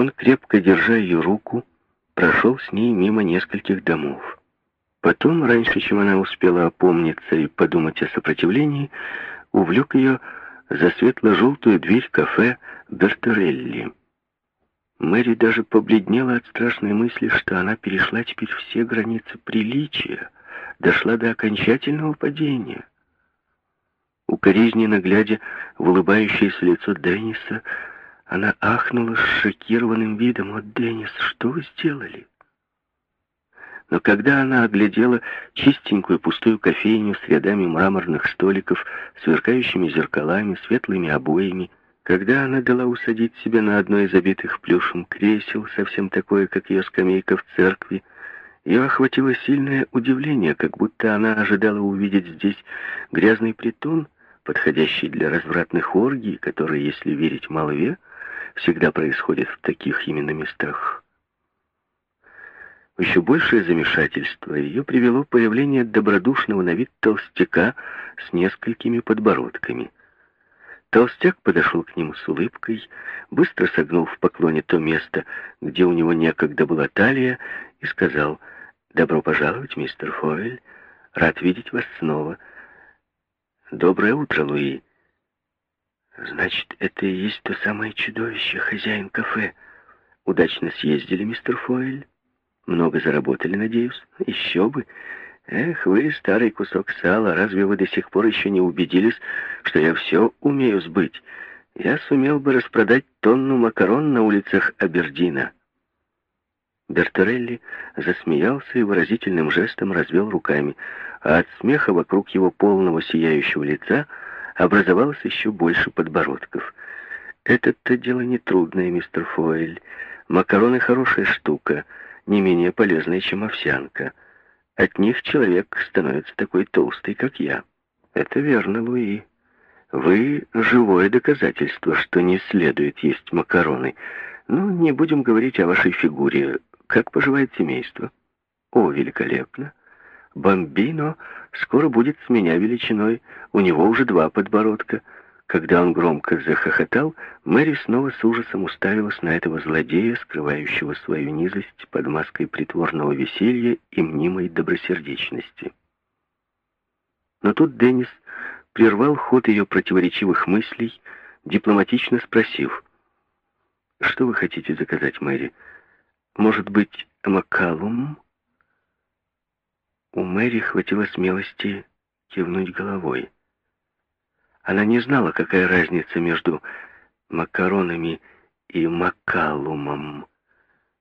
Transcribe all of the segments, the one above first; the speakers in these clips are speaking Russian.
Он, крепко держа ее руку, прошел с ней мимо нескольких домов. Потом, раньше, чем она успела опомниться и подумать о сопротивлении, увлек ее за светло-желтую дверь кафе Берторелли. Мэри даже побледнела от страшной мысли, что она перешла теперь все границы приличия, дошла до окончательного падения. Укоризненно глядя в улыбающееся лицо Денниса, она ахнула с шокированным видом. «О, Деннис, что вы сделали?» Но когда она оглядела чистенькую пустую кофейню с рядами мраморных столиков, сверкающими зеркалами, светлыми обоями, когда она дала усадить себя на одно из обитых плюшем кресел, совсем такое, как ее скамейка в церкви, ее охватило сильное удивление, как будто она ожидала увидеть здесь грязный притон, подходящий для развратных оргий, которые, если верить молве, всегда происходят в таких именно местах. Еще большее замешательство ее привело появление добродушного на вид толстяка с несколькими подбородками. Толстяк подошел к ним с улыбкой, быстро согнул в поклоне то место, где у него некогда была талия, и сказал «Добро пожаловать, мистер Фойль, рад видеть вас снова». «Доброе утро, Луи». «Значит, это и есть то самое чудовище, хозяин кафе. Удачно съездили, мистер Фойль?» Много заработали, надеюсь? Еще бы. Эх, вы, старый кусок сала, разве вы до сих пор еще не убедились, что я все умею сбыть? Я сумел бы распродать тонну макарон на улицах Абердина. Берторелли засмеялся и выразительным жестом развел руками, а от смеха вокруг его полного сияющего лица образовалось еще больше подбородков. «Это-то дело нетрудное, мистер Фойль. Макароны хорошая штука» не менее полезные, чем овсянка. От них человек становится такой толстый, как я. Это верно, Луи. Вы живое доказательство, что не следует есть макароны. Ну, не будем говорить о вашей фигуре. Как поживает семейство? О, великолепно. Бомбино скоро будет с меня величиной. У него уже два подбородка — когда он громко захохотал, Мэри снова с ужасом уставилась на этого злодея, скрывающего свою низость под маской притворного веселья и мнимой добросердечности. Но тут Деннис прервал ход ее противоречивых мыслей, дипломатично спросив, «Что вы хотите заказать, Мэри? Может быть, Макалум?» У Мэри хватило смелости кивнуть головой. Она не знала, какая разница между макаронами и макалумом,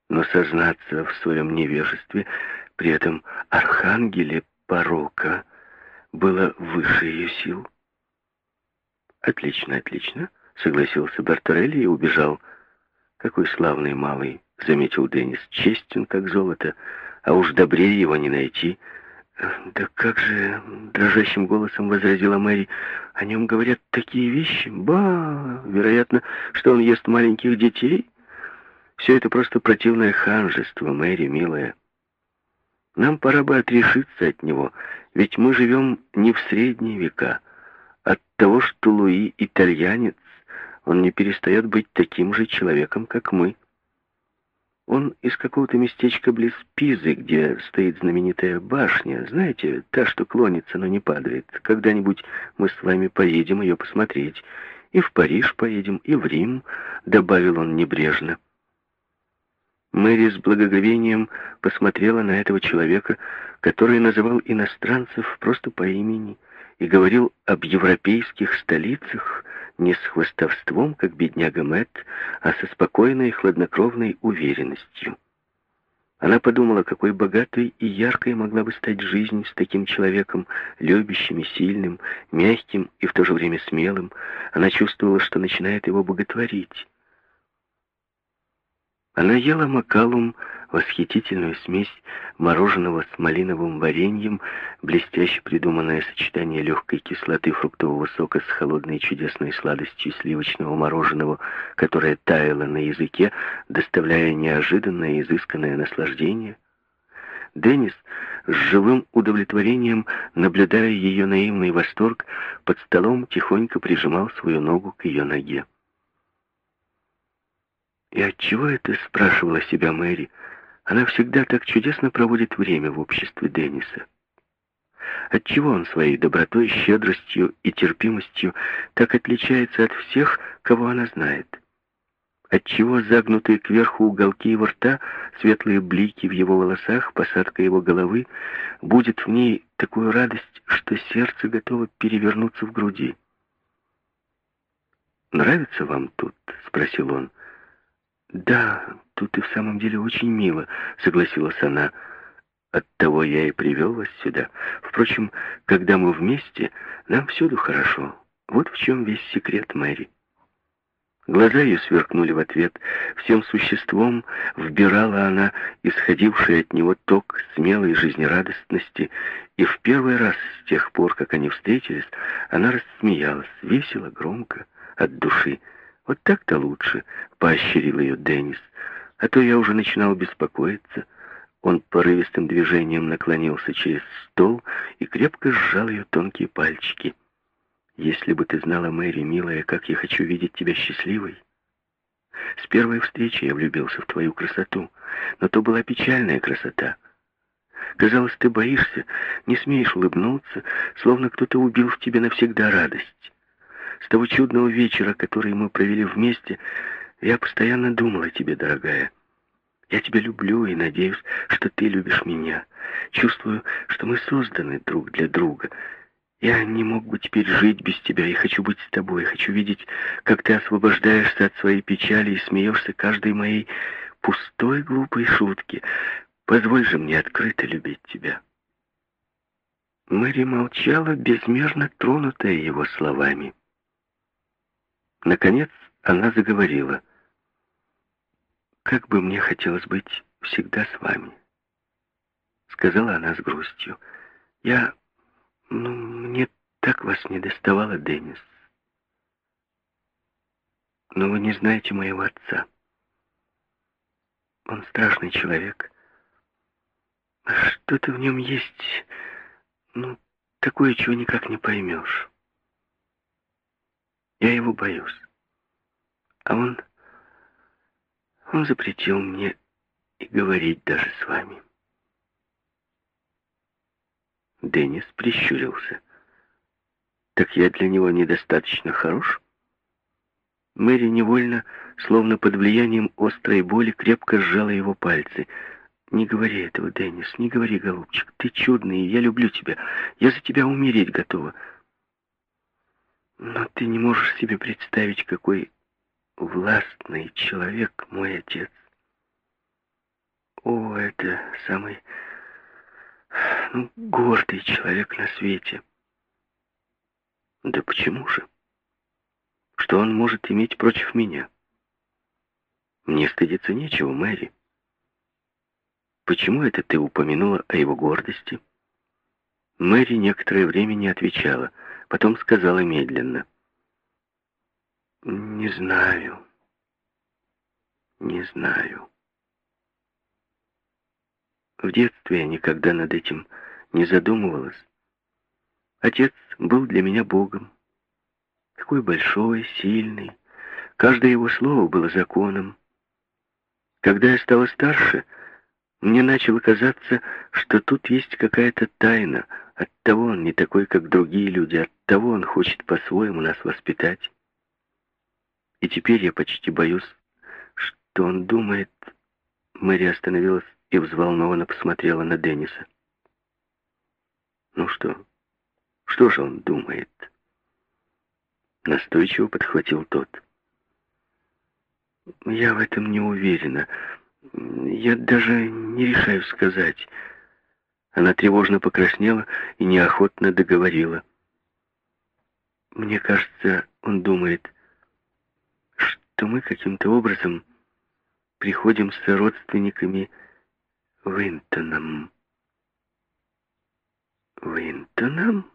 но сознаться в своем невежестве, при этом архангеле порока, было выше ее сил. «Отлично, отлично», — согласился Бартурелли и убежал. «Какой славный малый», — заметил Деннис, — «честен, как золото, а уж добрее его не найти». «Да как же...» — дрожащим голосом возразила Мэри. «О нем говорят такие вещи. Ба! Вероятно, что он ест маленьких детей. Все это просто противное ханжество, Мэри, милая. Нам пора бы отрешиться от него, ведь мы живем не в средние века. От того, что Луи итальянец, он не перестает быть таким же человеком, как мы». Он из какого-то местечка близ Пизы, где стоит знаменитая башня. Знаете, та, что клонится, но не падает. Когда-нибудь мы с вами поедем ее посмотреть. И в Париж поедем, и в Рим, — добавил он небрежно. Мэри с благоговением посмотрела на этого человека, который называл иностранцев просто по имени и говорил об европейских столицах, не с хвостовством, как бедняга Мэтт, а со спокойной и хладнокровной уверенностью. Она подумала, какой богатой и яркой могла бы стать жизнь с таким человеком, любящим и сильным, мягким и в то же время смелым. Она чувствовала, что начинает его боготворить. Она ела макалум, восхитительную смесь мороженого с малиновым вареньем, блестяще придуманное сочетание легкой кислоты фруктового сока с холодной чудесной сладостью сливочного мороженого, которое таяло на языке, доставляя неожиданное изысканное наслаждение. Деннис с живым удовлетворением, наблюдая ее наивный восторг, под столом тихонько прижимал свою ногу к ее ноге. И отчего это, спрашивала себя Мэри, она всегда так чудесно проводит время в обществе Денниса? Отчего он своей добротой, щедростью и терпимостью так отличается от всех, кого она знает? Отчего загнутые кверху уголки его рта, светлые блики в его волосах, посадка его головы, будет в ней такую радость, что сердце готово перевернуться в груди? «Нравится вам тут?» — спросил он. «Да, тут и в самом деле очень мило», — согласилась она. «Оттого я и привел вас сюда. Впрочем, когда мы вместе, нам всюду хорошо. Вот в чем весь секрет Мэри». Глаза ее сверкнули в ответ. Всем существом вбирала она исходивший от него ток смелой жизнерадостности, и в первый раз с тех пор, как они встретились, она рассмеялась, весело, громко, от души. «Вот так-то лучше», — поощрил ее Деннис. «А то я уже начинал беспокоиться». Он порывистым движением наклонился через стол и крепко сжал ее тонкие пальчики. Если бы ты знала, Мэри, милая, как я хочу видеть тебя счастливой. С первой встречи я влюбился в твою красоту, но то была печальная красота. Казалось, ты боишься, не смеешь улыбнуться, словно кто-то убил в тебе навсегда радость. С того чудного вечера, который мы провели вместе, я постоянно думал о тебе, дорогая. Я тебя люблю и надеюсь, что ты любишь меня. Чувствую, что мы созданы друг для друга — я не мог бы теперь жить без тебя и хочу быть с тобой. Хочу видеть, как ты освобождаешься от своей печали и смеешься каждой моей пустой глупой шутки. Позволь же мне открыто любить тебя». Мэри молчала, безмерно тронутая его словами. Наконец она заговорила. «Как бы мне хотелось быть всегда с вами», — сказала она с грустью. «Я ну, мне так вас не доставало, Деннис. Но вы не знаете моего отца. Он страшный человек. Что-то в нем есть, ну, такое, чего никак не поймешь. Я его боюсь. А он... Он запретил мне и говорить даже с вами. Деннис прищурился. «Так я для него недостаточно хорош?» Мэри невольно, словно под влиянием острой боли, крепко сжала его пальцы. «Не говори этого, Деннис, не говори, голубчик. Ты чудный, я люблю тебя. Я за тебя умереть готова. Но ты не можешь себе представить, какой властный человек мой отец. О, это самый ну, гордый человек на свете. Да почему же? Что он может иметь против меня? Мне стыдиться нечего, Мэри. Почему это ты упомянула о его гордости? Мэри некоторое время не отвечала, потом сказала медленно. Не знаю. Не знаю. В детстве я никогда над этим не задумывалась. Отец был для меня Богом. Такой большой, сильный. Каждое его слово было законом. Когда я стала старше, мне начало казаться, что тут есть какая-то тайна. Оттого он не такой, как другие люди. Оттого он хочет по-своему нас воспитать. И теперь я почти боюсь, что он думает... Мэри остановилась и взволнованно посмотрела на Денниса. «Ну что? Что же он думает?» Настойчиво подхватил тот. «Я в этом не уверена. Я даже не решаю сказать». Она тревожно покраснела и неохотно договорила. «Мне кажется, он думает, что мы каким-то образом приходим с родственниками Винтоном. Винтоном?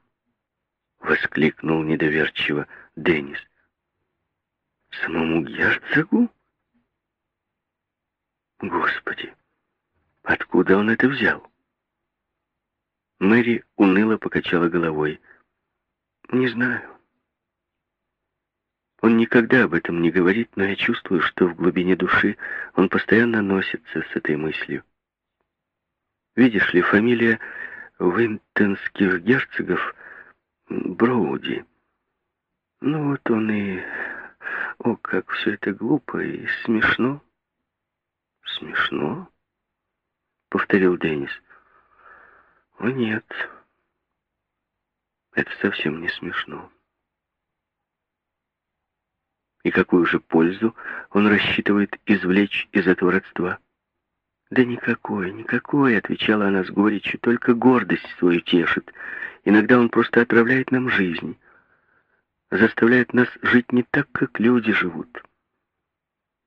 Воскликнул недоверчиво Деннис. Самому герцогу? Откуда он это взял? Мэри уныло покачала головой. Не знаю. Он никогда об этом не говорит, но я чувствую, что в глубине души он постоянно носится с этой мыслью. Видишь ли, фамилия Винтонских герцогов Броуди. Ну вот он и... О, как все это глупо и смешно. Смешно? Повторил Деннис. О, нет. Это совсем не смешно. И какую же пользу он рассчитывает извлечь из этого родства? «Да никакой, никакой», — отвечала она с горечью, — «только гордость свою тешит. Иногда он просто отравляет нам жизнь, заставляет нас жить не так, как люди живут.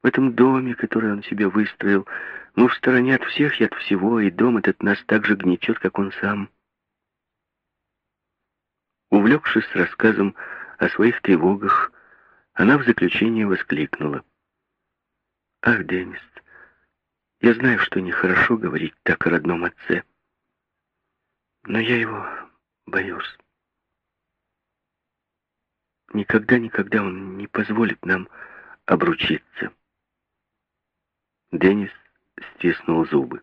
В этом доме, который он себе выстроил, мы в стороне от всех и от всего, и дом этот нас так же гнетет, как он сам». Увлекшись рассказом о своих тревогах, она в заключение воскликнула. «Ах, Деннис, я знаю, что нехорошо говорить так о родном отце, но я его боюсь. Никогда-никогда он не позволит нам обручиться». Деннис стиснул зубы.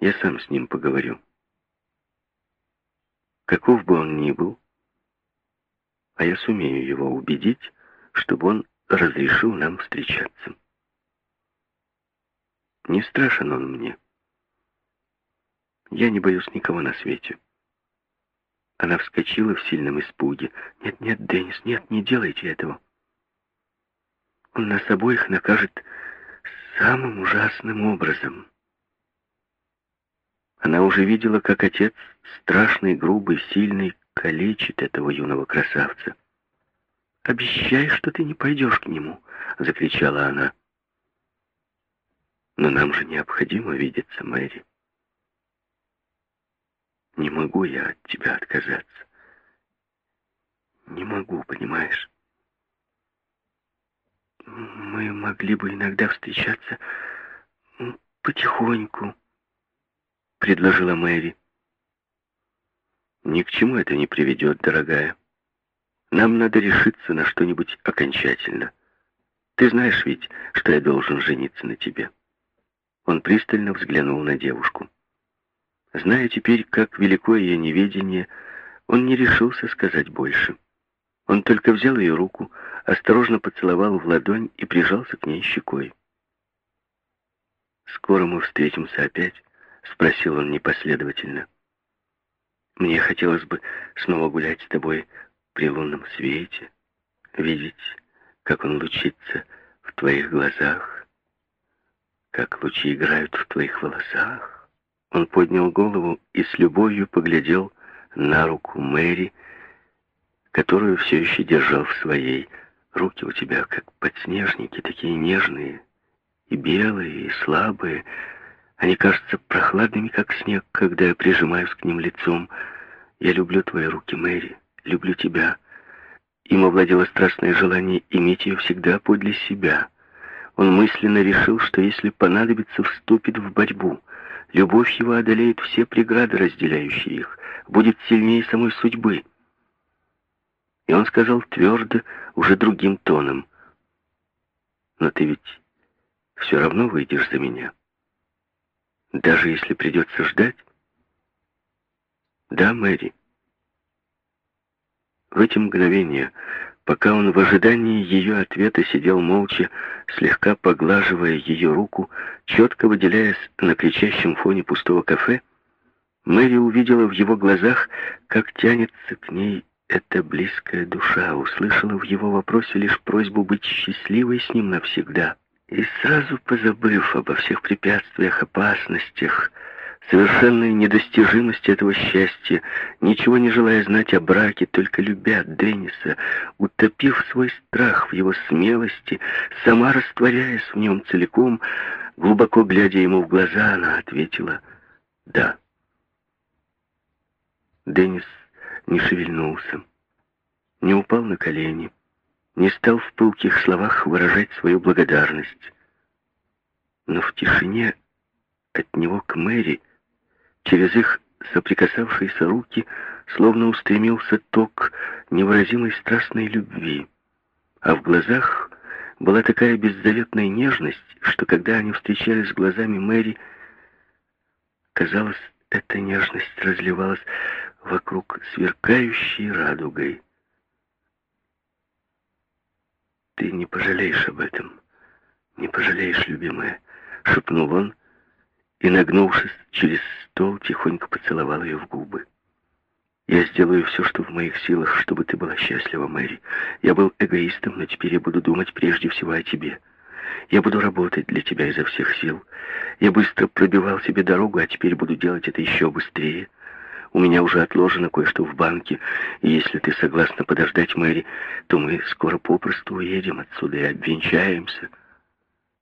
«Я сам с ним поговорю. Каков бы он ни был, а я сумею его убедить, чтобы он разрешил нам встречаться. Не страшен он мне. Я не боюсь никого на свете. Она вскочила в сильном испуге. «Нет, нет, Деннис, нет, не делайте этого. Он нас обоих накажет самым ужасным образом». Она уже видела, как отец, страшный, грубый, сильный, калечит этого юного красавца. «Обещай, что ты не пойдешь к нему!» — закричала она. «Но нам же необходимо видеться, Мэри. Не могу я от тебя отказаться. Не могу, понимаешь? Мы могли бы иногда встречаться потихоньку», — предложила Мэри. Ни к чему это не приведет, дорогая. Нам надо решиться на что-нибудь окончательно. Ты знаешь ведь, что я должен жениться на тебе. Он пристально взглянул на девушку. Зная теперь, как велико ее неведение, он не решился сказать больше. Он только взял ее руку, осторожно поцеловал в ладонь и прижался к ней щекой. «Скоро мы встретимся опять?» — спросил он непоследовательно. Мне хотелось бы снова гулять с тобой при лунном свете, видеть, как он лучится в твоих глазах, как лучи играют в твоих волосах. Он поднял голову и с любовью поглядел на руку Мэри, которую все еще держал в своей. Руки у тебя как подснежники, такие нежные и белые, и слабые, они кажутся прохладными, как снег, когда я прижимаюсь к ним лицом. Я люблю твои руки, Мэри, люблю тебя. Им овладело страстное желание иметь ее всегда подле себя. Он мысленно решил, что если понадобится, вступит в борьбу. Любовь его одолеет все преграды, разделяющие их, будет сильнее самой судьбы. И он сказал твердо, уже другим тоном. «Но ты ведь все равно выйдешь за меня» даже если придется ждать? Да, Мэри. В эти мгновения, пока он в ожидании ее ответа сидел молча, слегка поглаживая ее руку, четко выделяясь на кричащем фоне пустого кафе, Мэри увидела в его глазах, как тянется к ней эта близкая душа, услышала в его вопросе лишь просьбу быть счастливой с ним навсегда — и сразу позабыв обо всех препятствиях, опасностях, совершенной недостижимости этого счастья, ничего не желая знать о браке, только любя Денниса, утопив свой страх в его смелости, сама растворяясь в нем целиком, глубоко глядя ему в глаза, она ответила «да». Деннис не шевельнулся, не упал на колени, не стал в пылких словах выражать свою благодарность. Но в тишине от него к Мэри, через их соприкасавшиеся руки, словно устремился ток невыразимой страстной любви, а в глазах была такая беззаветная нежность, что когда они встречались глазами Мэри, казалось, эта нежность разливалась вокруг сверкающей радугой. «Ты не пожалеешь об этом, не пожалеешь, любимая», — шепнул он, и, нагнувшись через стол, тихонько поцеловал ее в губы. «Я сделаю все, что в моих силах, чтобы ты была счастлива, Мэри. Я был эгоистом, но теперь я буду думать прежде всего о тебе. Я буду работать для тебя изо всех сил. Я быстро пробивал себе дорогу, а теперь буду делать это еще быстрее. У меня уже отложено кое-что в банке, и если ты согласна подождать Мэри, то мы скоро попросту уедем отсюда и обвенчаемся».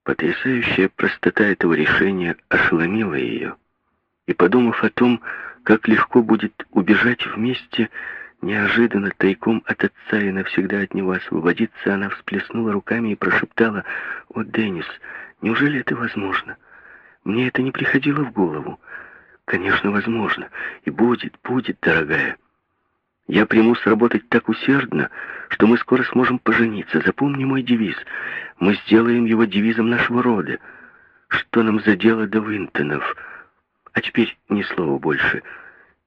Потрясающая простота этого решения ошеломила ее. И подумав о том, как легко будет убежать вместе, неожиданно тайком от отца и навсегда от него освободиться, она всплеснула руками и прошептала, «О, Деннис, неужели это возможно? Мне это не приходило в голову. Конечно, возможно. И будет, будет, дорогая». Я примусь работать так усердно, что мы скоро сможем пожениться. Запомни мой девиз. Мы сделаем его девизом нашего рода. Что нам за дело до Винтонов? А теперь ни слова больше.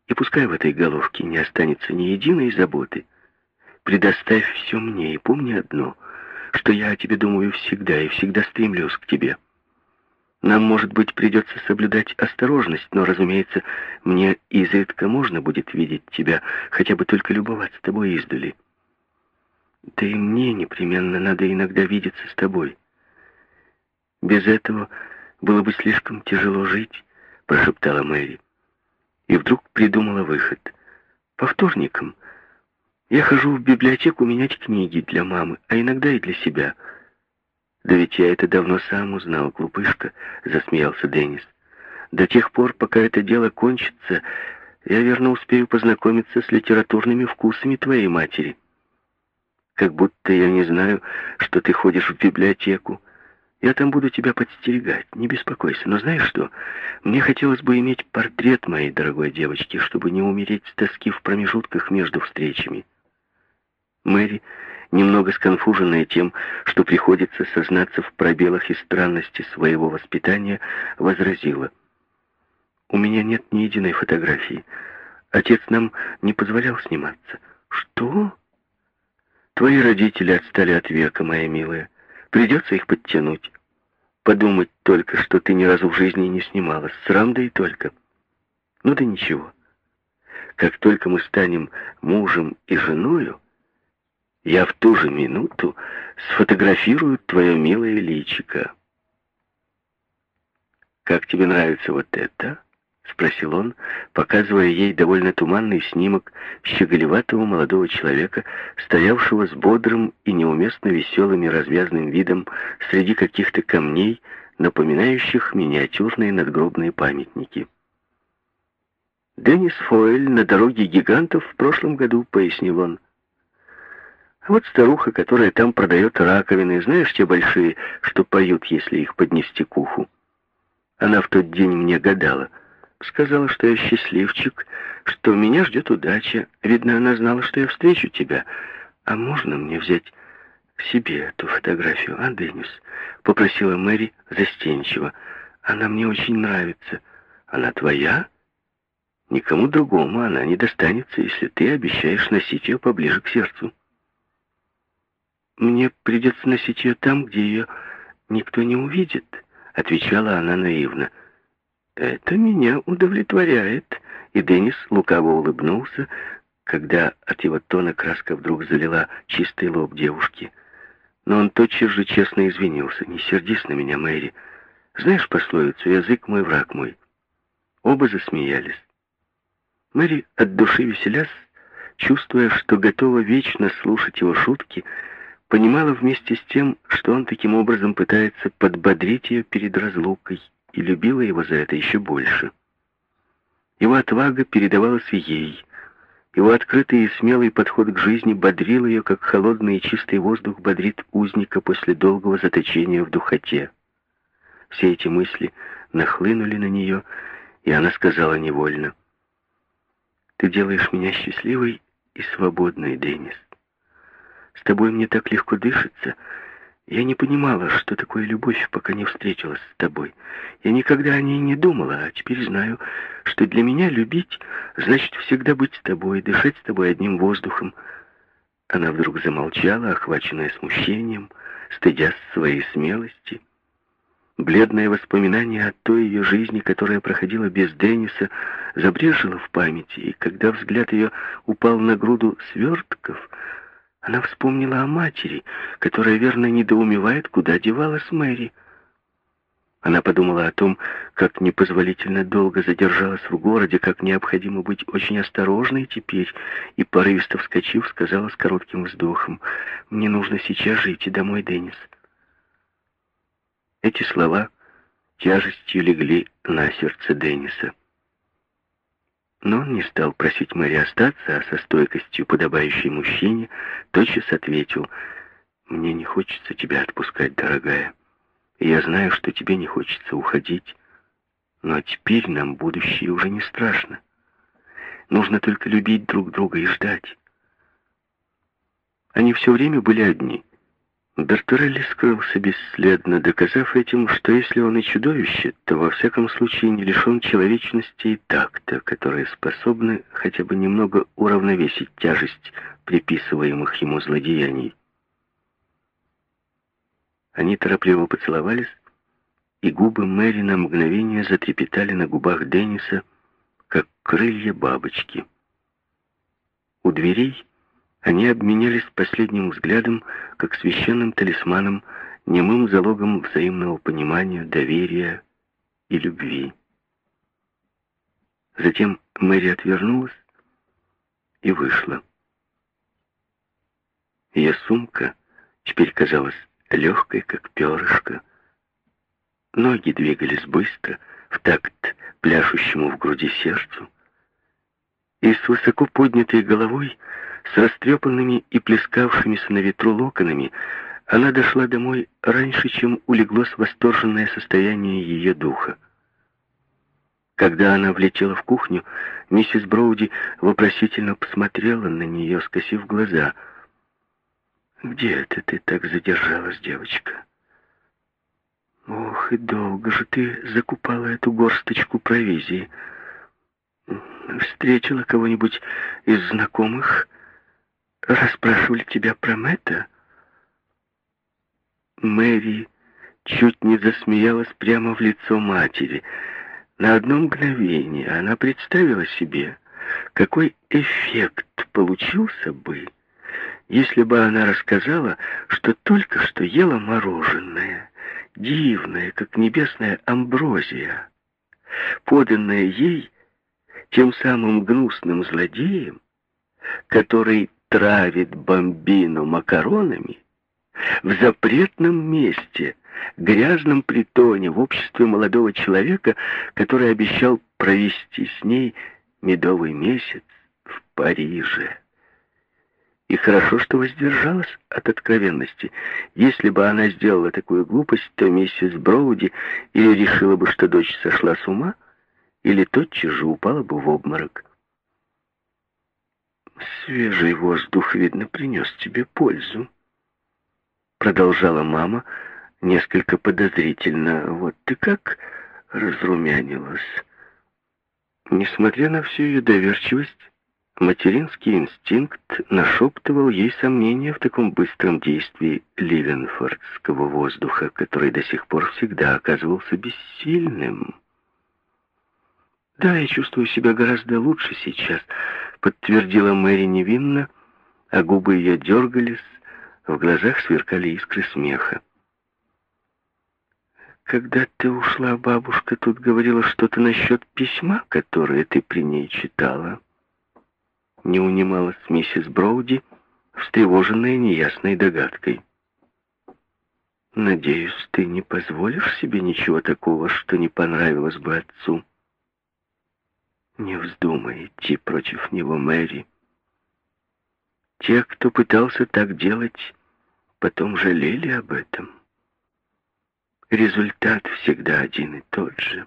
И пускай в этой головке не останется ни единой заботы. Предоставь все мне и помни одно, что я о тебе думаю всегда и всегда стремлюсь к тебе». Нам, может быть, придется соблюдать осторожность, но, разумеется, мне изредка можно будет видеть тебя, хотя бы только любоваться тобой издали. Да и мне непременно надо иногда видеться с тобой. Без этого было бы слишком тяжело жить, прошептала Мэри. И вдруг придумала выход. По вторникам я хожу в библиотеку менять книги для мамы, а иногда и для себя — «Да ведь я это давно сам узнал, глупышка», — засмеялся Деннис. «До тех пор, пока это дело кончится, я верно успею познакомиться с литературными вкусами твоей матери. Как будто я не знаю, что ты ходишь в библиотеку. Я там буду тебя подстерегать, не беспокойся. Но знаешь что? Мне хотелось бы иметь портрет моей дорогой девочки, чтобы не умереть с тоски в промежутках между встречами». Мэри немного сконфуженная тем, что приходится сознаться в пробелах и странности своего воспитания, возразила. «У меня нет ни единой фотографии. Отец нам не позволял сниматься». «Что?» «Твои родители отстали от века, моя милая. Придется их подтянуть. Подумать только, что ты ни разу в жизни не снималась. Срам да и только. Ну да ничего. Как только мы станем мужем и женою, я в ту же минуту сфотографирую твое милое личико. «Как тебе нравится вот это?» — спросил он, показывая ей довольно туманный снимок щеголеватого молодого человека, стоявшего с бодрым и неуместно веселым и развязным видом среди каких-то камней, напоминающих миниатюрные надгробные памятники. «Деннис Фойль на дороге гигантов в прошлом году», — пояснил он. А вот старуха, которая там продает раковины, знаешь, те большие, что поют, если их поднести к уху. Она в тот день мне гадала. Сказала, что я счастливчик, что меня ждет удача. Видно, она знала, что я встречу тебя. А можно мне взять себе эту фотографию, а, Деннис? Попросила Мэри застенчиво. Она мне очень нравится. Она твоя? Никому другому она не достанется, если ты обещаешь носить ее поближе к сердцу. «Мне придется носить ее там, где ее никто не увидит», — отвечала она наивно. «Это меня удовлетворяет», и Деннис лукаво улыбнулся, когда от его тона краска вдруг залила чистый лоб девушки. Но он тотчас же честно извинился. «Не сердись на меня, Мэри. Знаешь пословицу «язык мой, враг мой». Оба засмеялись. Мэри от души веселясь, чувствуя, что готова вечно слушать его шутки, — понимала вместе с тем, что он таким образом пытается подбодрить ее перед разлукой, и любила его за это еще больше. Его отвага передавалась ей. Его открытый и смелый подход к жизни бодрил ее, как холодный и чистый воздух бодрит узника после долгого заточения в духоте. Все эти мысли нахлынули на нее, и она сказала невольно, Ты делаешь меня счастливой и свободной, Деннис. С тобой мне так легко дышится. Я не понимала, что такое любовь, пока не встретилась с тобой. Я никогда о ней не думала, а теперь знаю, что для меня любить значит всегда быть с тобой, дышать с тобой одним воздухом. Она вдруг замолчала, охваченная смущением, стыдясь своей смелости. Бледное воспоминание о той ее жизни, которая проходила без Денниса, забрежило в памяти, и когда взгляд ее упал на груду свертков, она вспомнила о матери, которая верно недоумевает, куда девалась Мэри. Она подумала о том, как непозволительно долго задержалась в городе, как необходимо быть очень осторожной теперь, и, порывисто вскочив, сказала с коротким вздохом, «Мне нужно сейчас же идти домой, Деннис». Эти слова тяжестью легли на сердце Денниса. Но он не стал просить Мэри остаться, а со стойкостью, подобающей мужчине, тотчас ответил, «Мне не хочется тебя отпускать, дорогая. Я знаю, что тебе не хочется уходить, но теперь нам будущее уже не страшно. Нужно только любить друг друга и ждать». Они все время были одни — Бертурелли скрылся бесследно, доказав этим, что если он и чудовище, то во всяком случае не лишен человечности и такта, которые способны хотя бы немного уравновесить тяжесть приписываемых ему злодеяний. Они торопливо поцеловались, и губы Мэри на мгновение затрепетали на губах Денниса, как крылья бабочки. У дверей они обменялись последним взглядом, как священным талисманом, немым залогом взаимного понимания, доверия и любви. Затем Мэри отвернулась и вышла. Ее сумка теперь казалась легкой, как перышко. Ноги двигались быстро, в такт пляшущему в груди сердцу. И с высоко поднятой головой с растрепанными и плескавшимися на ветру локонами, она дошла домой раньше, чем улеглось восторженное состояние ее духа. Когда она влетела в кухню, миссис Броуди вопросительно посмотрела на нее, скосив глаза. «Где это ты так задержалась, девочка?» «Ох, и долго же ты закупала эту горсточку провизии. Встретила кого-нибудь из знакомых?» Расспрашивали тебя про Мэтта?» Мэри чуть не засмеялась прямо в лицо матери. На одно мгновение она представила себе, какой эффект получился бы, если бы она рассказала, что только что ела мороженое, дивное, как небесная амброзия, поданное ей тем самым гнусным злодеем, который травит бомбину макаронами в запретном месте, грязном притоне, в обществе молодого человека, который обещал провести с ней медовый месяц в Париже. И хорошо, что воздержалась от откровенности. Если бы она сделала такую глупость, то миссис Броуди или решила бы, что дочь сошла с ума, или тотчас же упала бы в обморок. «Свежий воздух, видно, принес тебе пользу», — продолжала мама, несколько подозрительно. «Вот ты как разрумянилась». Несмотря на всю ее доверчивость, материнский инстинкт нашептывал ей сомнения в таком быстром действии ливенфордского воздуха, который до сих пор всегда оказывался бессильным. «Да, я чувствую себя гораздо лучше сейчас», подтвердила Мэри невинно, а губы ее дергались, в глазах сверкали искры смеха. Когда ты ушла, бабушка тут говорила что-то насчет письма, которое ты при ней читала. Не унималась миссис Броуди, встревоженная неясной догадкой. Надеюсь, ты не позволишь себе ничего такого, что не понравилось бы отцу. Не вздумай идти против него, Мэри. Те, кто пытался так делать, потом жалели об этом. Результат всегда один и тот же.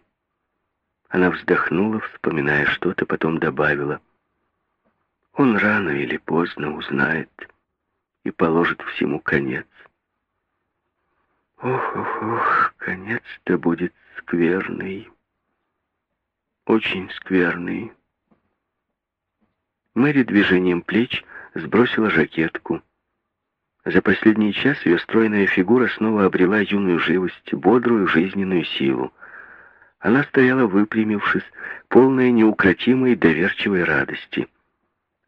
Она вздохнула, вспоминая что-то, потом добавила. Он рано или поздно узнает и положит всему конец. Ох, ох, ох, конец-то будет скверный. Очень скверный. Мэри движением плеч сбросила жакетку. За последний час ее стройная фигура снова обрела юную живость, бодрую жизненную силу. Она стояла выпрямившись, полная неукротимой доверчивой радости.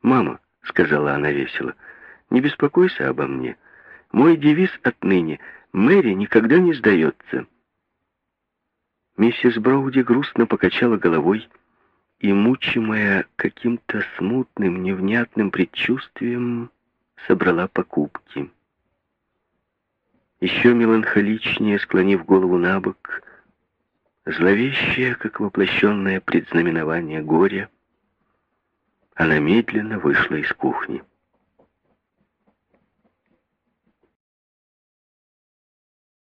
«Мама», — сказала она весело, — «не беспокойся обо мне. Мой девиз отныне — Мэри никогда не сдается». Миссис Броуди грустно покачала головой и, мучимая каким-то смутным, невнятным предчувствием, собрала покупки. Еще меланхоличнее, склонив голову на бок, зловещее, как воплощенное предзнаменование горя, она медленно вышла из кухни.